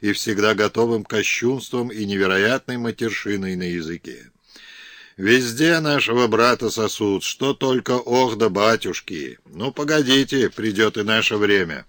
и всегда готовым к и невероятной матершиной на языке. Везде нашего брата сосуд, что только ох да батюшки. Ну, погодите, придет и наше время».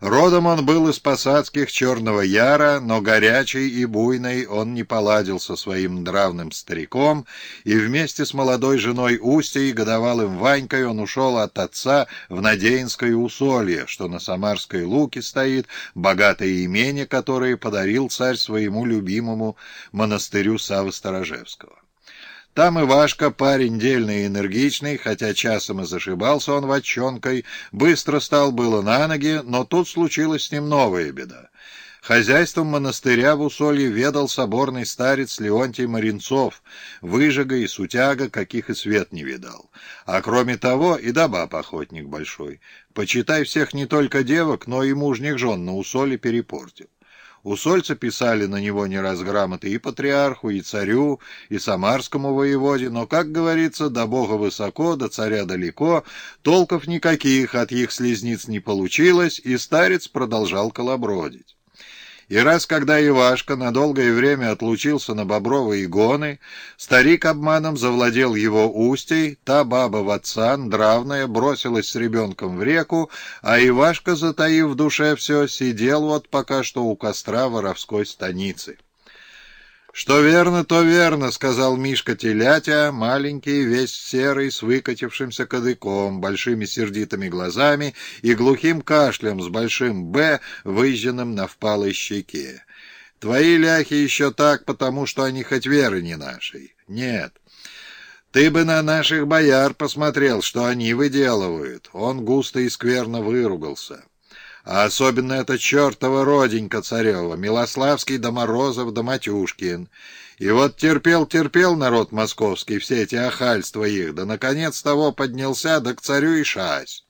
Родом он был из посадских Черного Яра, но горячий и буйный он не поладил со своим нравным стариком, и вместе с молодой женой Устей, годовалым Ванькой, он ушел от отца в Надеинское усолье, что на Самарской Луке стоит, богатое имение, которое подарил царь своему любимому монастырю Савы Сторожевского. Там Ивашка, парень дельный и энергичный, хотя часом и зашибался он вочонкой, быстро стал было на ноги, но тут случилась с ним новая беда. Хозяйством монастыря в Усолье ведал соборный старец Леонтий Маринцов, выжига и сутяга, каких и свет не видал. А кроме того и добаб охотник большой. Почитай всех не только девок, но и мужних жен на Усоле перепортил. Усольцы писали на него не раз грамоты и патриарху, и царю, и самарскому воеводе, но, как говорится, до бога высоко, до царя далеко, толков никаких от их слезниц не получилось, и старец продолжал колобродить. И раз, когда Ивашка на долгое время отлучился на бобровые гоны, старик обманом завладел его устей, та баба в отца, дравная, бросилась с ребенком в реку, а Ивашка, затаив в душе все, сидел вот пока что у костра воровской станицы. «Что верно, то верно», — сказал Мишка Телятя, маленький, весь серый, с выкатившимся кадыком, большими сердитыми глазами и глухим кашлем с большим «Б», выжженным на впалой щеке. «Твои ляхи еще так, потому что они хоть веры не нашей. Нет». Ты бы на наших бояр посмотрел, что они выделывают. Он густо и скверно выругался а особенно эта чертова роденька царева, Милославский да Морозов да Матюшкин. И вот терпел-терпел народ московский все эти охальства их, да наконец того поднялся, да к царю и шась.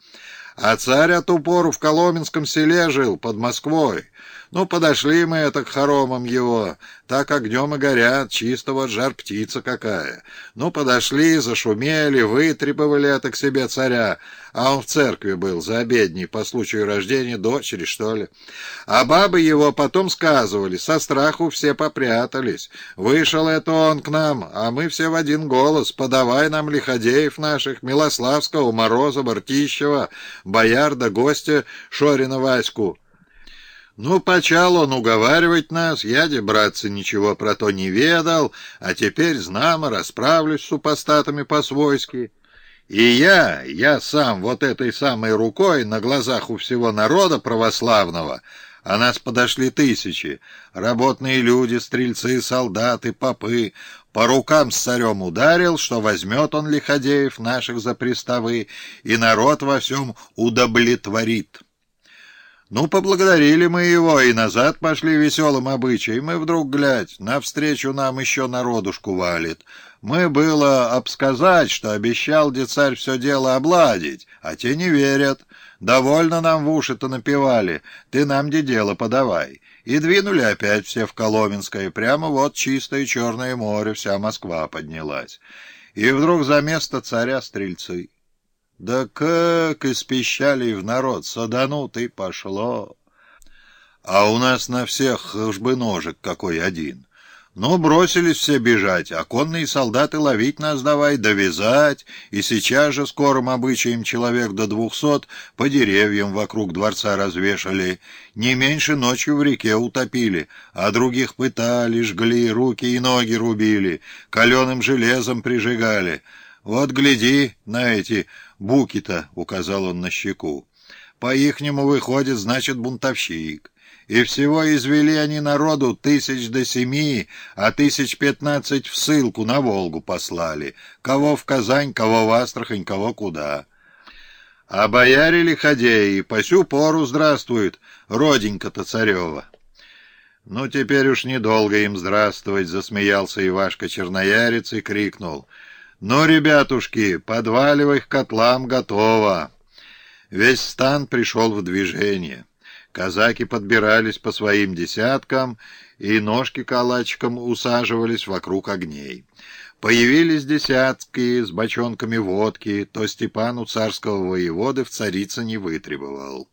А царь от упору в Коломенском селе жил, под Москвой. Ну, подошли мы это к хоромам его, так огнем и горят, чисто вот жар птица какая. Ну, подошли, зашумели, вытребовали это к себе царя, а он в церкви был за обедней по случаю рождения дочери, что ли. А бабы его потом сказывали, со страху все попрятались. Вышел это он к нам, а мы все в один голос, подавай нам лиходеев наших, Милославского, Мороза, Бартищева, Боярда, гостя Шорина Ваську. Ну, почал он уговаривать нас, я, де, братцы, ничего про то не ведал, а теперь, знамо, расправлюсь с супостатами по-свойски. И я, я сам вот этой самой рукой на глазах у всего народа православного, а нас подошли тысячи, работные люди, стрельцы, солдаты, попы, по рукам с царем ударил, что возьмет он лиходеев наших за приставы, и народ во всем удовлетворит». Ну, поблагодарили мы его и назад пошли веселым обычаем, и вдруг, глядь, навстречу нам еще народушку валит. Мы было обсказать, что обещал царь все дело обладить, а те не верят. Довольно нам в уши-то напевали, ты нам де дело подавай. И двинули опять все в Коломенское, прямо вот чистое Черное море, вся Москва поднялась. И вдруг за место царя стрельцы. Да как испещали в народ, саданут и пошло. А у нас на всех уж бы ножик какой один. Ну, бросились все бежать, а конные солдаты ловить нас давай, довязать, и сейчас же скорым обычаем человек до двухсот по деревьям вокруг дворца развешали. Не меньше ночью в реке утопили, а других пытали, жгли, руки и ноги рубили, каленым железом прижигали. Вот гляди на эти буки-то, — указал он на щеку. По-ихнему выходит, значит, бунтовщик. И всего извели они народу тысяч до семи, а тысяч пятнадцать в ссылку на Волгу послали. Кого в Казань, кого в Астрахань, кого куда. А бояре лиходеи по сю пору здравствуют, роденька-то царева. «Ну, теперь уж недолго им здравствовать», — засмеялся Ивашка Черноярец и крикнул — «Ну, ребятушки, подваливай к котлам готово!» Весь стан пришел в движение. Казаки подбирались по своим десяткам, и ножки калачиком усаживались вокруг огней. Появились десятки с бочонками водки, то Степану царского воеводы в царица не вытребовал.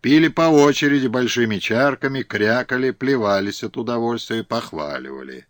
Пили по очереди большими чарками, крякали, плевались от удовольствия, похваливали.